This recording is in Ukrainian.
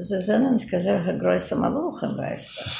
Зенен сказав герой самолуха Веста.